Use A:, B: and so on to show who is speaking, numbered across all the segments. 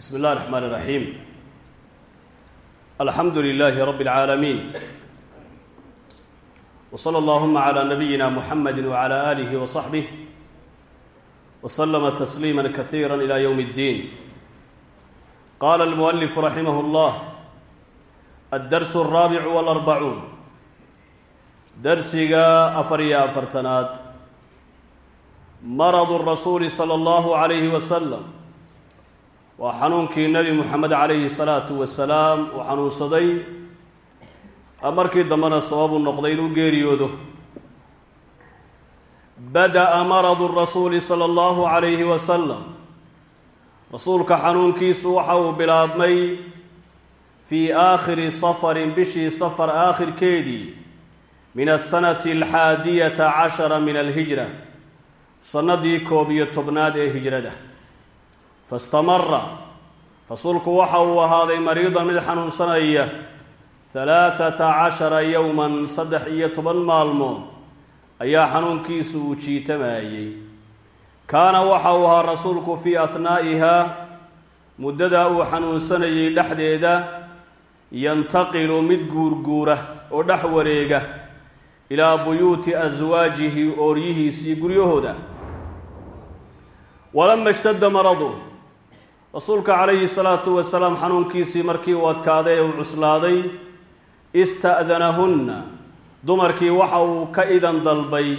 A: bsmi اllah الرحmn الرaحيم alxamdu لlh رb العaalمين وصlى اllهma عlى نbyina mحamd وعlى آlih وصaحbه وslma تsليimا kaثيirا إlى yوم الdin qala الmؤلف raximh اllah الdrs الرaaبع والأربعuun dersiga afar iyo afartanaad marض الrasuuli slى اllah عalyh وsلم waa xanuunkii nebi moxamed calayhi salaatu wasalaam uu xanuunsaday. Markii dambena sababu noqday inuu geeriyoodo. Bada-a maradu rasuuli sala allahu calayhi wasalam rasuulka xanuunkiisu waxa uu bilaabmay fii aakhiri safarin bishii safar aakhirkeedii min asanati alxaadiyata cashara min alhijra. Sannadii koob iyo tobnaad ee hijrada fastamara rasuulku waxa uu ahaaday mariidan mid xanuunsanaya halaathata cashara yowman saddex iyo toban maalmood ayaa xanuunkiisu uu jiitamayey kaana waxa uu ahaa rasuulku fii ahnaa'ihaa muddadaa uu xanuunsanayay dhexdeeda yantaqilu mid guurguura oo dhex wareega ilaa buyuuti aswaajihi ooryihiisii guryahooda walama ishtadda maradu rasuulka calayhi salaatu wasalaam xanuunkiisii markii uu adkaaday ee uu cuslaaday ista'danahunna dumarkii waxa uu ka idan dalbay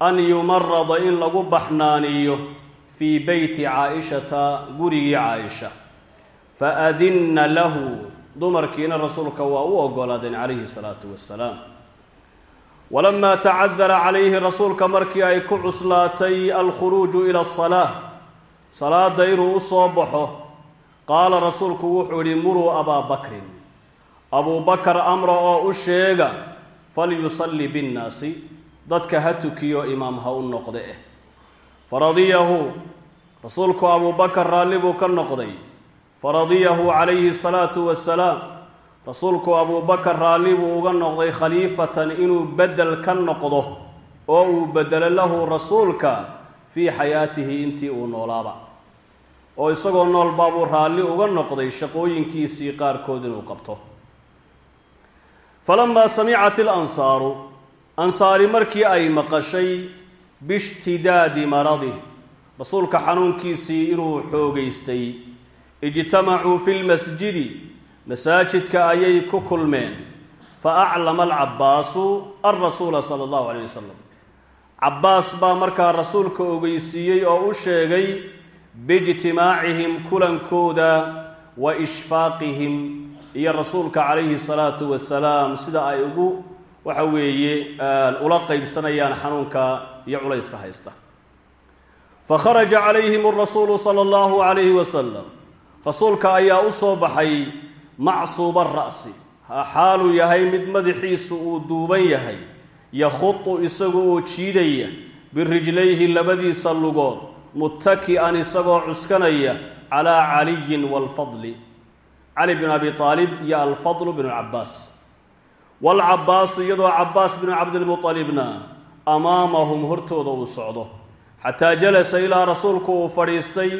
A: an yumarada in lagu baxnaaniyo fii beyti caa-ishata gurigii caa-isha. Fa adinna lahu dumarkiina rasuulka waa u ogolaadeen calayhi salaatu wasalaam. Walamaa tacadara calayhi rasuulka markii ay ku cuslaatay alkhuruuju ila asalaa salaada inuu u soo baxo qaala rasuulku wuxuu idhi muruu abaa bakrin. Abuu bakar amra oo u sheega falyusalli binnaasi. Dadka ha tukiyo imaam ha u noqde. Eh faradiyahu rasuulku abuu bakar raalli buu ka noqday. Faradiyahu calayhi salaatu wasalaam rasuulku abuu bakar raalli buu uga noqday khaliifatan inuu beddel ka noqdo oo uu bedelo lahu rasuulka fii xayaatihi intii uu noolaaba oo isagoo nool baabuu raalli uga noqday shaqooyinkiisii qaarkood inuu qabto. Falamaa samicat ilansaaru ansaari markii ay maqashay biishtidaadi maradih rasuulka xanuunkiisii inuu xoogaystay ijtamacuu fi lmasjidi masaajidka ayay ku kulmeen fa aclama alcabbaasu alrasuula sala allahu alayh wasalam cabbaas baa markaa rasuulka ogeysiiyey oo u sheegay biijtimaacihim kulankooda wa ishfaaqihim. Iyo rasuulka calayhi salaatu wasalaam sida ay ugu waxa weeye ula qeybsanayaan xanuunka iyo culayska haysta. Fa kharaja calayhim arasuulu sala allahu calayhi wasalam rasuulka ayaa u soo baxay macsuuba ra'si xaaluu yahay mid madaxiisu uu duuban yahay yakhudu isagu oo jiidaya birijlayhi labadiisa lugood muttaki'an isagoo cuskanaya calaa caliyin waalfadli cali binu abi aalib iyo alfadlu binu cabbaas waalcabbaasu iyadoo cabbaas binu cabdilmutalibna amaamahum hortooda uu socdo. Xataa jalasa ilaa rasuulku uu fadhiistay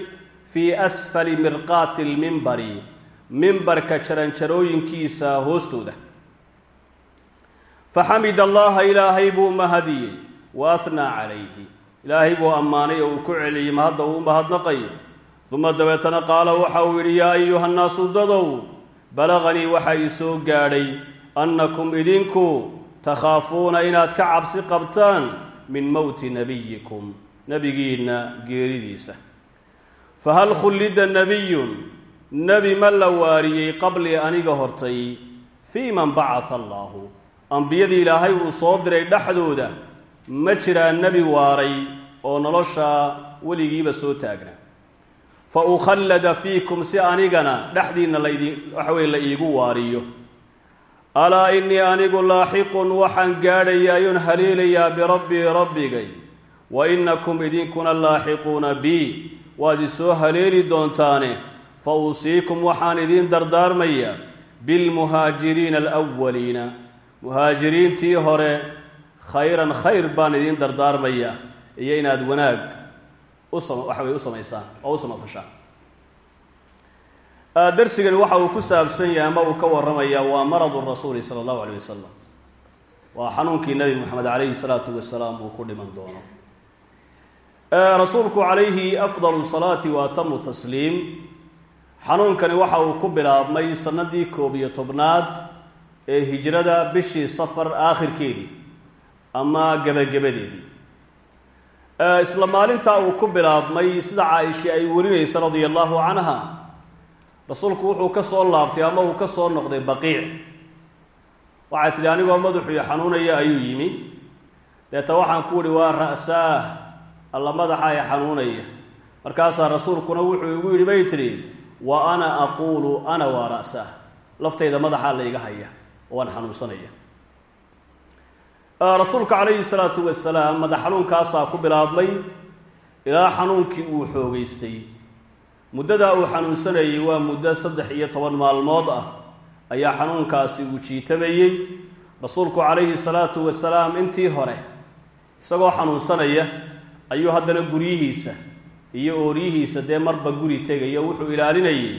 A: fii asfali mirqaati lmimbari mimbarka jaranjarooyinkiisa hoostooda faxamid allaha ilaahay buu mahadiyey wa ahnaa calayhi ilaahay buu ammaanay oo uu ku celiyey mahadda uu mahadnaqayo uma dabeetana qaala waxa uu yidhi yaa ayuha nnaasu dadow balaqanii waxa ii soo gaadhay annakum idinku takhaafuuna inaad ka cabsi qabtaan min mowti nebiyikum nebigiinna geeridiisa fahal khullida nebiyun nebi ma la waariyey qablii aniga hortay fii man allaahu ambiyadii ilaahay uu soo diray dhexdooda ma jiraa nebi waaray oo nolosha weligiiba soo taagnaa fa ukhallada fiikum si anigana dhexdiinna laydin waxaweye la iigu waariyo. Alaa innii anigu laaxiqun waxaan gaadhayaayoon haleelayaa birabbii rabbigay. Wa innakum idinkuna laaxiquuna bii waad isoo haleeli doontaane. Fa uusiikum waxaan idiin dardaarmayaa bilmuhaajiriina alwaliina muhaajiriintii hore khayran khayr baan idiin dardaarmayaa iyo inaad wanaag waxa way u samaysaan oo u samafashaan. Darsigani waxa uu ku saabsan yahay ama uu ka warramayaa waa maradu rasuuli sala allahu alayh wasalam waa xanuunkii nebi moxamed calayhi salaatu wasalaam uu ku dhiman doono. Rasuulku calayhi afdalu salaati wa atamu tasliim. Xanuunkani waxa uu ku bilaabmay sanadii koob iyo tobnaad ee hijrada bishii safar aakhirkeedii ama gebagabadeedii isla maalintaa uu ku bilaabmay sida caaisha ay warinaysa radia allahu canha rasuulku wuxuu ka soo laabtay ama uu ka soo noqday baqiic. Waxay tidhi anigoo madaxuu xanuunaya ayuu yimi. Deeta waxaan ku uhi waa ra'saah alla madaxa ay xanuunaya. Markaasaa rasuulkuna wuxuu igu yidhi bay tidhi wa ana aquulu ana waa ra'saah. Laftayda madaxaa la iga haya waan xanuunsanaya. Rasuulka calayhi salaatu wasalaam madax xanuunkaasaa ku bilaabmay ilaa xanuunkii uu xoogeystay. Muddadaa uu xanuunsanayay waa muddo saddex iyo toban maalmood ah ayaa xanuunkaasi uu jiitamayey rasuulku calayhi salaatu wasalaam intii hore isagoo xanuunsanaya ayuu haddana guryihiisa iyo ooryihiisa dee marba guri tegaya wuxuu ilaalinayay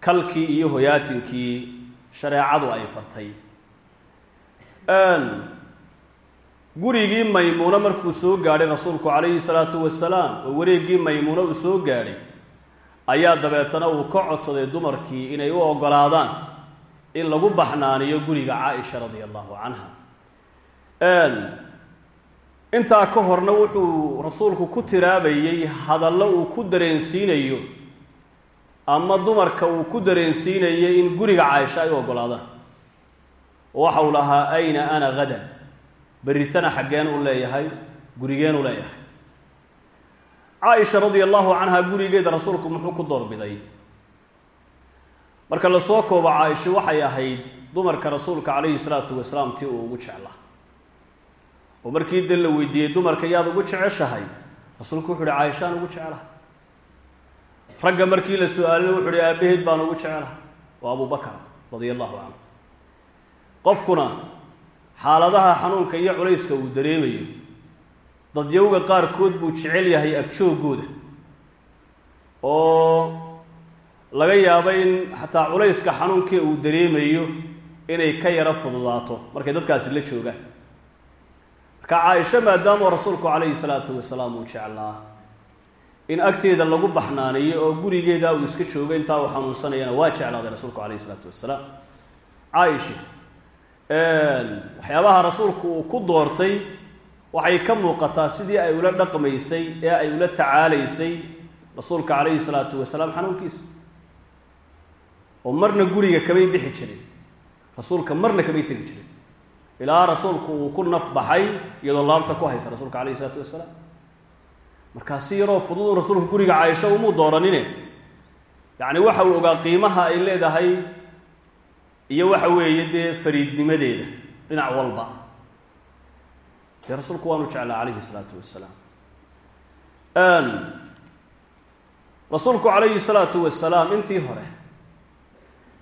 A: kalkii iyo hoyaatinkii shareecadu ay fartay. Gurigii maymuuno markuu soo gaadhay rasuulku calayhi salaatu wasalaam oo wareeggii maymuuno uu soo gaadhay ayaa dabeetana uu ka codsaday dumarkii inay u oggolaadaan in lagu baxnaaniyo guriga caaisha radia allahu canha intaa ka horna wuxuu rasuulku ku tiraabayey hadallo uu ku dareensiinayo ama dumarka uu ku dareensiinayay in guriga caaisha ay u oggolaadaan. Waxa uu lahaa ayna ana hadan berritana xaggeen u leeyahay gurigeen u leeyahay. Caaisha radia allahu canha gurigeeda rasuulku muxuu ku doorbiday. Marka la soo koobo caaisha waxay ahayd dumarka rasuulka calayhi salaatu wasalaam tii uu ugu jeclaa. Oo markii de la weydiiyey dumarka yaad ugu jeceshahay? Rasuulku wuxu uhi caaishaan ugu jeclaha ragga markii la su'aalina wuxu uhi aabaheed baan ugu jeclaha waa abubakar radia allahu canhu qofkuna xaaladaha xanuunka iyo culayska uu dareemayo dadyowga qaarkood buu jecel yahay agjoogooda oo laga yaabo in xataa culayska xanuunkii uu dareemayo inay ka yaro fududaato markay dadkaasi la joogaan. Marka caaisha maadaama rasuulku calayhi salaatu wasalaam uu jeclaa in agteeda lagu baxnaaniyo oo gurigeeda uu iska joogo intaa uu xanuunsanayana waa jeclaaday rasuulku calayhi salaatu wasalaam caaisha waxyaabaha rasuulku uu ku doortay waxay ka muuqataa sidii ay ula dhaqmaysay ee ay ula tacaalaysay rasuulka calayhi salaatu wasalaam xanuunkiisa. Oo marna guriga kamay bixi jirin rasuulka marna kamay tegi jirin ilaa rasuulku uu ku naf baxay iyadoo laabta ku haysa rasuulka calayhi salaatu wasalaam markaa si yaroo fudud rasuulku guriga caaisho umuu dooranine yacni waxa uu ogaa qiimaha ay leedahay iyo waxa weeye dee fariidnimadeeda dhinac walba. Dee rasuulku waanu jeclaa calayhi salaatu wasalaam rasuulku calayhi salaatu wasalaam intii hore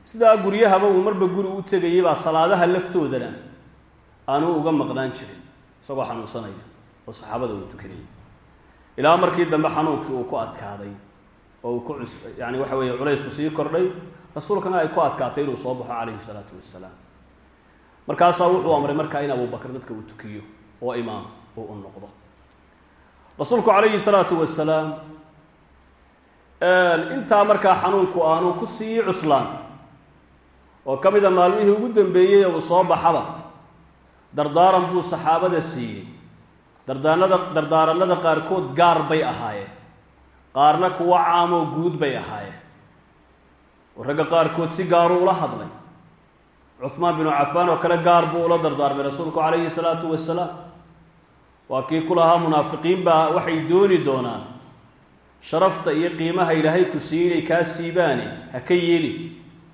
A: sidaa guryahaba uu marba guri u tegayay baa salaadaha laftoodana aanuu uga maqnaan jirin isagoo xanuunsanaya oo saxaabada uu tukanayay ilaa markii dambe xanuunkii uu ku adkaaday oo uu ku cus yani waxa weeye culaysku sii kordhay rasuulkana ay ku adkaatay inuu soo baxo calayhi salaatu wasalaam markaasaa wuxuu amray markaa in abubakar dadka uu tukiyo oo imaam uu u noqdo. Rasuulku calayhi salaatu wasalaam intaa markaa xanuunku aanu ku sii cuslaan oo ka mid a maalmihii ugu dambeeyey uu soo baxaba dardaaran buu saxaabada siiyey dardaanada dardaaranada qaarkood gaar bay ahaayeen qaarna kuwa caamoo guud bay ahaayeen oo ragga qaarkood si gaaru ula hadlay. Cuhmaan binu cafaan oo kale gaar buu ula dardaarmay rasuulku calayhi salaatu wasalaam waa kii ku lahaa munaafiqiin baa waxay dooni doonaan sharafta iyo qiimaha ilaahay ku siiyey inay kaa siibaane ha ka yeeli.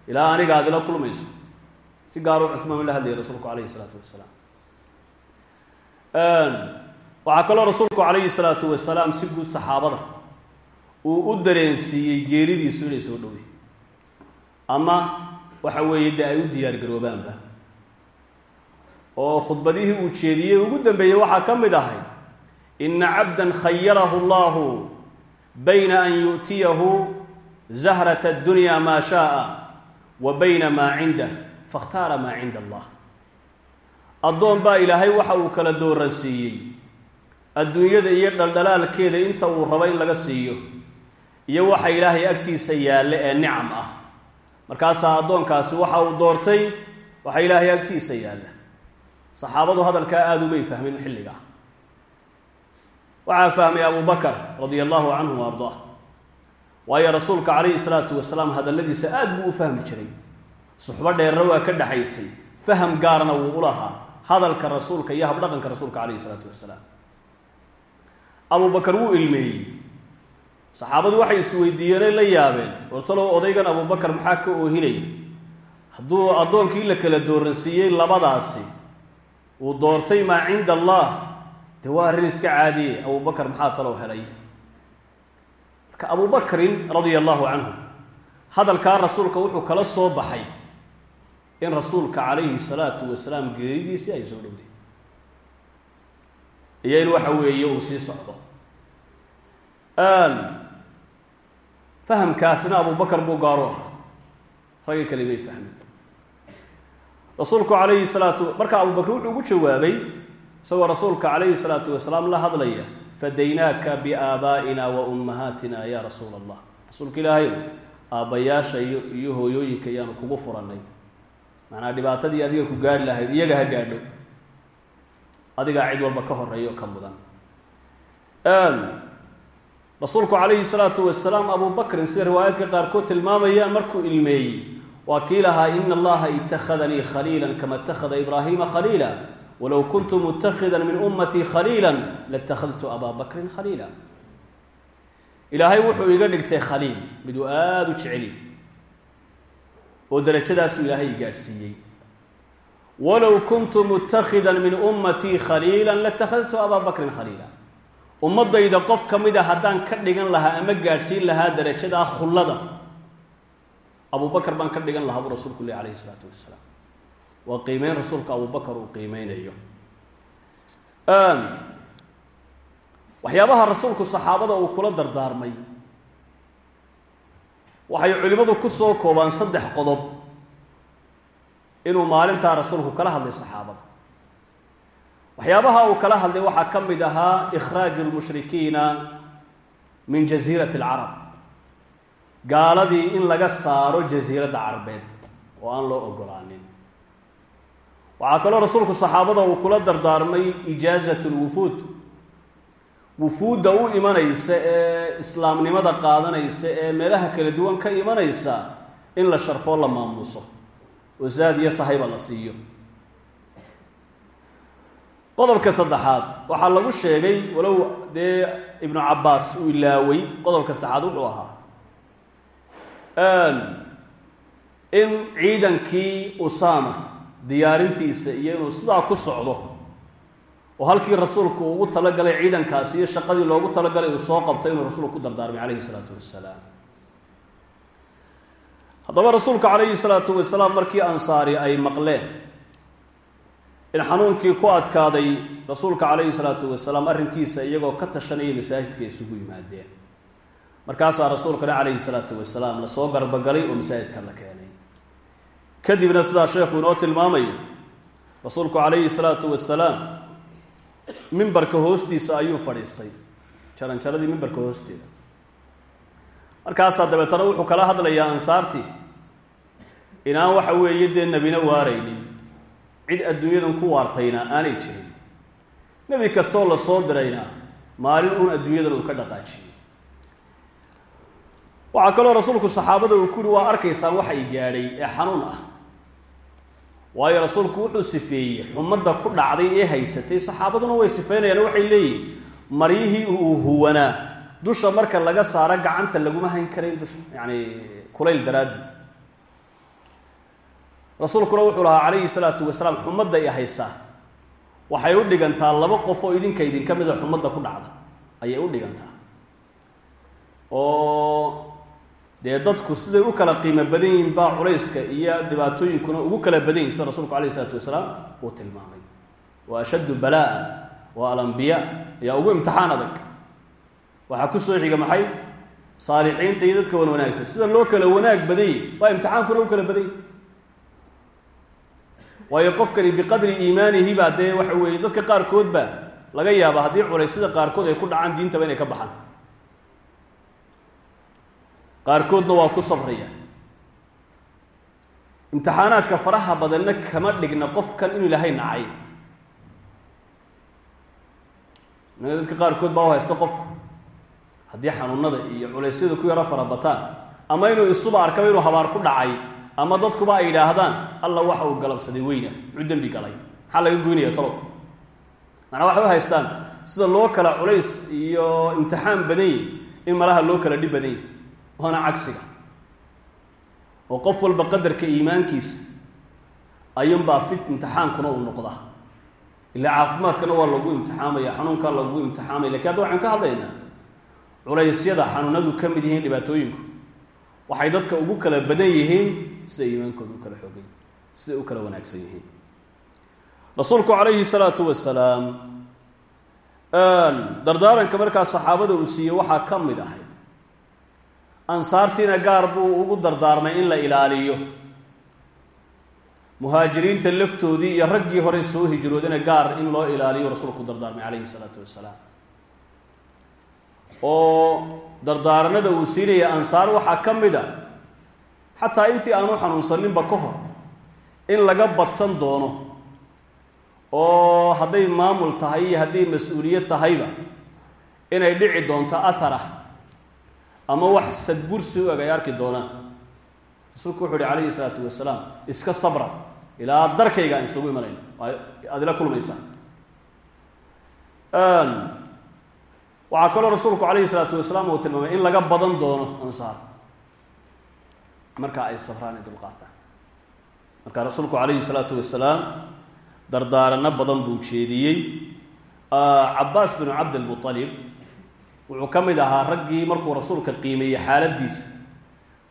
A: Ilaa aniga aad ila kulmayso. Si gaaruu cuhmaan ula hadlayay rasuulku calayhi salaatu wasalaam waxaa kaloo rasuulku calayhi salaatu wasalaam si guud saxaabada uu u dareensiiyey geeridiisu inay soo dhowday ama waxa weeye dee ay u diyaargaroobaanba oo khudbadihii uu jeediyey ugu dambeeyey waxaa ka mid ahay ina cabdan khayarahu allahu bayna an yu'tiyahu zahrat addunya maa shaaa wa bayna maa cindah fakhtaara maa cinda allah. Addoon baa ilaahay waxa uu kala dooransiiyey adduunyada iyo dhaldhalaalkeeda inta uu rabo in laga siiyo iyo waxa ilaahay agtiisa yaalle ee nicam ah. Markaasaa addoonkaasi waxa uu doortay waxa ilaahay agtiisa yaalla saxaabadu hadalkaa aada umay fahmin xilligaa waxaa fahmay abu bakar radia allahu canhu wa waayo rasuulka calayhi salaatu wasalaam hadalladiisa aad buu u fahmi jiray. Suxbo dheerna waa ka dhaxaysay. Faham gaarna wuu u lahaa. Hadalka rasuulka iyo habdhaqanka rasuulka calayhi salaatu wasalaam abu bakar wuu ilmeeyey. Saxaabadu waxay isweydiiyeenay la yaabeen wartalow odaygan abubakar maxaa ka oohinaya hadduu addoonkii la kala dooransiiyey labadaasi uu doortay maa cinda allah dee waa arrin iska caadiye abubakar maxaa talow helay? Marka abubakrin radia allahu canhu hadalkaa rasuulka wuxuu kala soo baxay in rasuulka calayhi salaatu wasalaam geeridiisii ay soo dhowday iyo in waxa weeye uu sii socdo. Fahamkaasina abubakar buu gaaro ahaa. Ragga kale may fahmin rasuulku calayhi salaatu marka abubakr wuxuu ugu jawaabay isagoo rasuulka calayhi salaatu wasalaam la hadlaya fadaynaaka biaabaa'ina wa ummahaatina ya rasuula allah rasuulka ilaahay aabbayaasha iyo iyo hooyooyinka ayaanu kugu furannay macnaa dhibaatadii adiga ku gaadhi lahayd iyaga ha gaadho adigaa cid walba ka horeeyo ka mudan. Rasuulku calayhi salaatu wasalaam abu bakrin sida riwaayaadka qaarkood tilmaamayaan markuu ilmeeyey waa kii lahaa ina allaha itakhadanii khaliila kama itakhada ibraahiima khaliila. Walow kuntu mutakhidan min ummatii khaliila latakhadtu abaa bakrin khaliila. Ilaahay wuxuu iga dhigtay khaliil miduu aada u jeceli oo darajadaasuu ilaahay gaadhsiiyey walow kuntu mutakhidan min ummatii khaliila latakhadtu abaa bakrin khaliila ummadayda qof ka mid a haddaan ka dhigan lahaa ama gaadhsiin lahaa darajadaa khullada abubakar baan ka dhigan lahaa buu rasuulku leh alayhi isalaatu wasalaam waa qiimeyn rasuulka abubakar uu qiimeynayo waxyaabaha rasuulku saxaabada uu kula dardaarmay waxay culimmadu ku soo koobaan saddex qodob inuu maalintaa rasuulku kala hadlay saxaabada. Waxyaabaha uu kala hadlay waxaa ka mid ahaa ikhraaju lmushrikiina min jasiirati alcarab gaaladii in laga saaro jasiiradda carabeed oo aan loo ogolaanin waxaa kaloo rasuulku saxaabada uu kula dardaarmay ijaazat lwufuud wufuudda u imanaysa ee islaamnimada qaadanaysa ee meelaha kala duwan ka imanaysa in la sharfoo la maamuuso oo iyo sahayba la siiyo. Qodobka saddexaad waxaa lagu sheegay walow dee ibnu cabbaas uu ilaaway qodobka saddexaad wuxuu ahaa in ciidankii usaama diyaarintiisa iyo inuu sidaa ku socdo oo halkii rasuulku ugu talagalay ciidankaasi iyo shaqadii loogu talagalay uu soo qabto inuu rasuulku ku dardaarmay calayhi salaatu wasalaam haddaba rasuulka calayhi salaatu wasalaam markii ansaari ay maqleen in xanuunkii ku adkaaday rasuulka calayhi salaatu wasalaam arrinkiisa iyagoo ka tashanaya masaajidka isugu yimaadeen. Markaasaa rasuulkana calayhi salaatu wasalaam la soo garbagalay oo masaajidka la keenay. Kadibna sidaa sheekhu inoo tilmaamayo rasuulku calayhi salaatu wasalaam mimbarka hoostiisa ayuu fadhiistay. Jaranjaradii mimbarka hoosteeda markaasaa dabeetana wuxuu kala hadlayaa ansaartii. Inaan waxa weeye dee nebina waaraynin. Cid adduunyadan ku waartayna aanay jirin. Nebi kastoo la soo dirayna maalin uun adduunyadan uu ka dhaqaajiyey. Waxaa kaloo rasuulku saxaabada uu ku yihi waa arkaysaan wax ay gaadhay ee xanuun ah. Waayo rasuulku wuxuu sifeeyey xumadda ku dhacday ee haysatay saxaabaduna way sifeynayaan waxay leeyihiin maryihii uu huwanaa dusha marka laga saaro gacanta laguma hayn karayn dusha yacani kulayl daraaddi. Rasuulkuna wuxuu lahaa calayhi salaatu wasalaam xumadda i haysaa. Waxay u dhigantaa laba qof oo idinka idinka mida xumadda ku dhacda. Ayay u dhigantaa. Oo dee dadku siday u kala qiimo badan yihiin baa culayska iyo dhibaatooyinkuna ugu kala badan yihiin sida rasuulku alayh isalaatu wasalaam uu tilmaamay. Wa ashaddu balaa-an waa alambiyaa ayaa ugu imtixaan adag waxaa ku soo xiga maxay? Saalixiinta iyo dadka wan wanaagsan. Sida loo kala wanaag badanyay waa imtixaankuna u kala badanyay waayo qofkani biqadri iimaanihi baa dee waxa weeye dadka qaarkood baa laga yaaba haddii culaysyada qaarkood ay ku dhacaan diintaba inay ka baxaan. Qaarkoodna waa ku sabraya. Imtixaanaadka faraha badanna kama dhigna qofkan inuu ilaahay nacay. Inaga dadka qaarkood baa u haysta qofku haddii xanuunada iyo culaysyada ku yaro fara bataan ama inuu isuba arkaba inuu habaar ku dhacay ama dadkuba ay yidhaahdaan alla waxa uu galabsaday weyna muxuu dembi galay? Maxaa laga goynaya talow? Macnaa waxay u haystaan sida loo kala culays iyo imtixaan badanyay in malaha loo kala dhib badanyay waana cagsiga. Oo qof walba qadarka iimaankiisa ayuunbaa fit imtixaankuna uu noqdaa. Ilaa caafimaadkana waa lagu imtixaamaya xanuunkaa lagu imtixaamaya. Lakin hadda waxaan ka hadlaynaa culaysyada xanuunadu ka mid yihiin dhibaatooyinku. Waxay dadka ugu kala badan yihiin siday iimaankooda u kala xoogan siday u kala wanaagsan yihiin. Rasuulku calayhi salaatu wasalaam dardaaranka markaa saxaabada uu siiyey waxaa ka mid ahayd. Ansaartiina gaar buu ugu dardaarmay in la ilaaliyo. Muhaajiriinta laftoodii iyo raggii hore soo hijroodina gaar in loo ilaaliyo rasuulku dardaarmay calayhi salaatu wasalaam oo dardaaranada uu siinaya ansaar waxaa ka mid ah xataa intii aanu xanuunsaninba ka hor in laga badsan doono oo hadday maamul tahay iyo hadday mas'uuliyad tahayba inay dhici doonto ahar ah ama wax sadbursi u eg ay arki doonaan. Rasuulku wuxu uhi calayhi salaatu wasalaam iska sabra ilaa darkayga aan isugu imanayno aada ila kulmaysaa waxaa kaloo rasuulku calayhi salaatu wasalaam uu tilmaamay in laga badan doono ansaar. Marka ay sabraan ay dulqaataan. Marka rasuulku calayhi salaatu wasalaam dardaarano badan buu jeediyey. Cabaas binu cabdilmualib wuxuu ka mid ahaa raggii markuu rasuulka qiimeeyey xaaladiisa.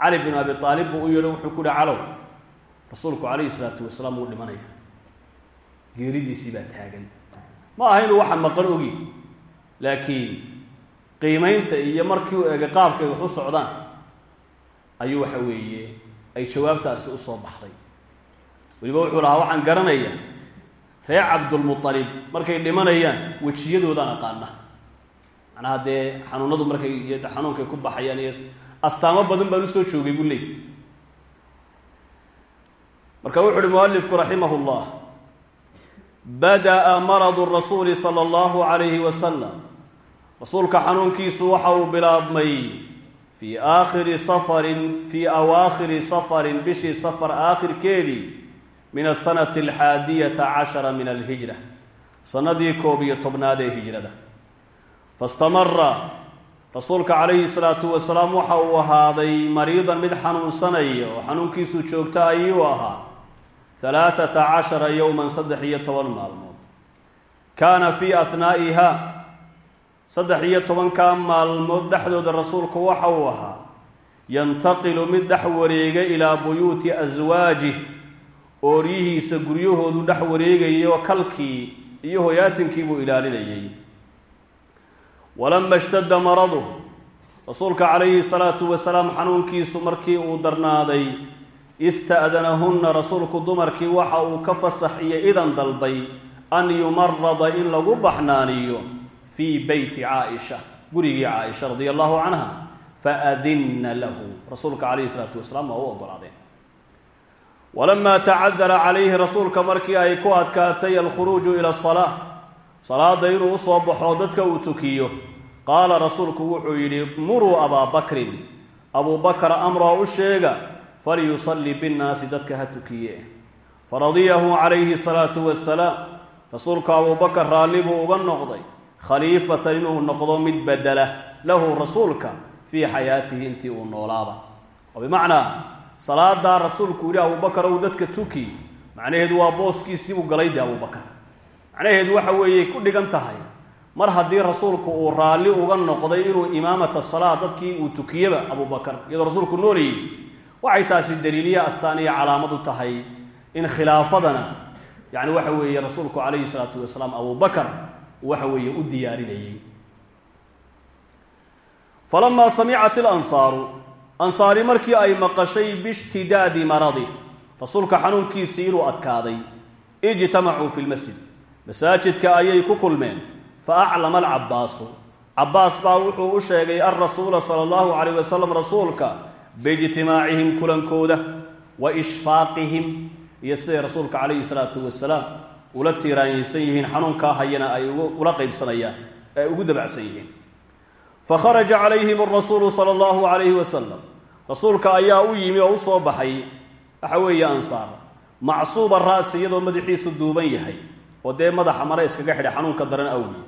A: Cali binu abi aalib buu u yeedho wuxuu ku yihi calow. Rasuulku calayhi salaatu wasalaam wuu dhimanaya. Geeridiisii baa taagan. Ma aha inuu waxa maqan ogi laakiin qiimeynta iyo markii uu egay qaabkay wax u socdaan ayuu waxa weeye ay jawaabtaasi u soo baxday. Weliba wuxuu lahaa waxaan garanaya reer cabdulmualib markay dhimanayaan wejiyadoodaan aqaana macnaha dee xanuunadu markay iyo xanuunkay ku baxayaan iyo astaamo badan baan u soo joogay buu leey marka wuxu uhi mualifku raximah llah bada'a maradu rasuuli sala allahu calayhi wasalam rasuulka xanuunkiisu waxa uu bilaabmay fii aakhiri safarin fii awaakhiri safarin bishii safar aakhirkeedii min asanati alxaadiyata cashara min alhijra. Sanadii koob iyo tobnaad ee hijrada. Fastamara rasuulka calayhi salaatu wasalaam waxa uu ahaaday mariidan mid xanuunsanaya oo xanuunkiisu joogta ayuu ahaa halaathata cashara yowman saddex iyo toban maalmood. Kaana fii ahnaa'iha saddex iyo tobankaa maalmood dhexdooda rasuulku waxa uu ahaa yantaqilu mid dhex wareega ilaa buyuuti aswaajih ooryihiisa guryahoodu dhex wareegayay kalkii iyo hoyaatinkii buu ilaalinayay. Walama ishtadda maraduh rasuulka calayhi salaatu wasalaam xanuunkiisu markii uu darnaaday ista'danahunna rasuulku dumarkii waxa uu ka fasax iyo idan dalbay an yumarada in lagu baxnaaniyo fii beyti caaisha gurigii caaisha radia allahu canha faadinna lahu rasuulka calayhi salaatu wasalaam waa u ogolaadeen walamaa tacadara calayhi rasuulka markii ay ku adkaatay alkhuruuju ila asalaa salaada inuu u soo baxo dadka uu tukiyo qaala rasuulku wuxuu yidhi muruu abaa bakrin abuu bakar amroo u sheega falyusalli binnaasi dadka ha tukiye faradiyahu calayhi salaatu wasalaam rasuulku abuubakar raalli buu uga noqday khaliifatan inuu noqdo mid bedela lahu rasuulka fii xayaatihi intii uu noolaaba. Oo bimacnaa salaadaa rasuulku yidhi abuubakar ow dadka tuki. Macnaheedu waa booskiisiibuu galay dee abuubakar macnaheedu waxa weeyey ku dhigan tahay mar haddii rasuulku uu raalli uga noqday inuu imaamata salaa dadkii uu tukiyaba abubakar iyadoo rasuulku noolayay waxay taasi daliiliya astaan iyo calaamad u tahay in khilaafadana yani waxa weeye rasuulku calayhi salaatu wasalaam abubakar waxa weeye u diyaarinayey. Falamaa samicat ilansaaru ansaari markii ay maqashay biishtidaadi maradih rasuulka xanuunkiisii inuu adkaaday ijtamacuu fi lmasjid masaajidka ayay ku kulmeen fa aclama alcabbaasu. Cabbaas baa wuxuu u sheegay alrasuula sala allahu calayh wasalam rasuulka biijtimaacihim kulankooda wa ishfaaqihim. Iyo siday rasuulka calayhi salaatu wasalaam ula tiiraanyaysan yihiin xanuunkaa hayana ay ula qaybsanayaan ay ugu dabacsan yihiin. Fakharaja calayhim arasuulu sala allahu calayhi wasalam rasuulka ayaa u yimi oo u soo baxay waxa weeye ansaar macsuuba ra'si iyadoo madaxiisu duuban yahay oo dee madaxa mare iskaga xidha xanuunka daran awgi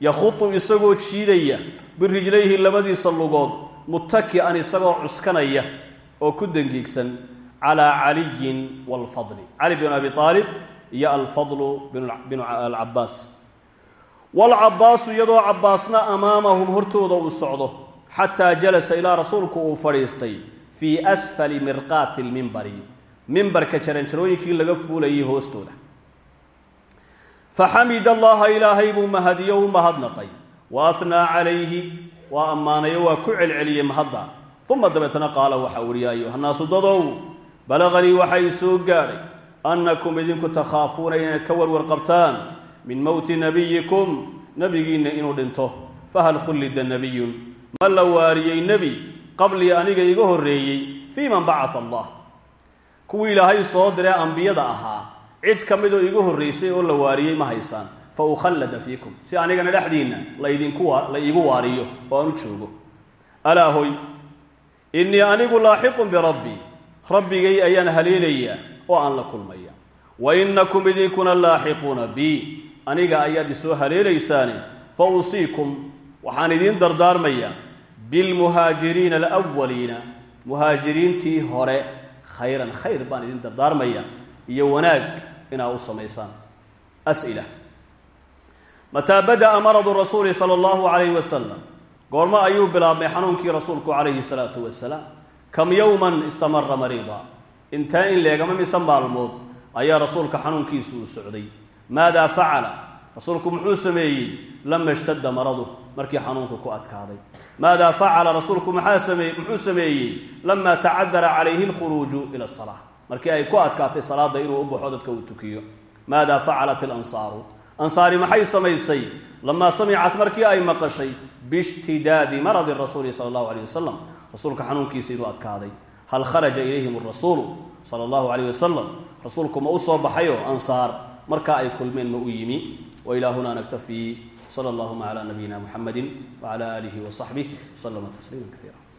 A: yakhutu isagoo jiidaya birijlayhi labadiisa lugood muttaki'an isagoo cuskanaya oo ku dangiigsan calaa caliyin waalfadli cali binu abi aalib iyo alfadlu binu alcabaas waalcabbaasu iyadoo cabbaasna amaamahum hortooda uu socdo xataa jalasa ilaa rasuulku uu fadhiistay fii asfali mirqaati lmimbari mimbarka jaranjarooyinkii laga fuulayay hoostooda. Faxamid allaha ilaahay buu mahadiyo u mahadnaqay wa ahnaa calayhi waa ammaanayo waa ku celceliyey mahadda. Uma dabeetna qaala waxa uhi yaa ayuhanaasu dadow balaqanii waxaa soo gaadhay annakum idinku takhaafuuna inaad ka warwar qabtaan min mowti nabiyikum nebigiinna inuu dhinto fahal khullida nebiyun ma la waariyey nebi qablii aniga iga horreeyey fii man bacata allah kuwii ilaahay soo diree ambiyada ahaa cid ka midoo iga horraysay oo la waariyey ma haysaan fa ukhallada fiikum si anigana dhexdiinna laydinku la iigu waariyo oo aan u joogo alaa hoy innii anigu laaxiqun birabbii rabbigay ayaan haleelayaa oo aan la kulmaya. Wa innakum idinkuna laaxiquuna bii aniga ayaad isoo haleelaysaane fa usiikum waxaan idiin dardaarmayaa bilmuhaajiriina alawaliina muhaajiriintii hore khayran khayr baan idin dardaarmaya. Iyo wanaag inaa u samaysaan. As'ila. Mataa bada'a maradu rasuuli sala allahu calayhi wasalam goormo ayuu bilaabmay xanuunkii rasuulku calayhi salaatu wasalaam. Kam yowman istamara mariida intaa in leegama mise maalmood ayaa rasuulka xanuunkiisu uu socday. Maadaa facala rasuulku muxuu sameeyey? Lama ishtadda maraduh markii xanuunku ku adkaaday. Maadaa facala rasuulku muxuu sameeyey? Lama tacadara calayhi alkhuruuju ila asalaa markii ay ku adkaatay salaadda inuu u baxo dadka uu tukiyo. Maadaa facalat ilansaaru ansaari maxay samaysay? Lamaa samicat markii ay maqashay biishtidaadi maradi rasuuli sala allahu alayh wasalam rasuulka xanuunkiisa inuu adkaaday hal kharaja ilayhim arasuulu sala allahu alayh wasalam rasuulku ma u soo baxayo ansaar. Markaa ay kulmeen ma u yimi. Wa ilaahuna naktafii sala allahuma cala nabiyina muxamedi wacala aalihi wasaxbih waslama tasliima kaiira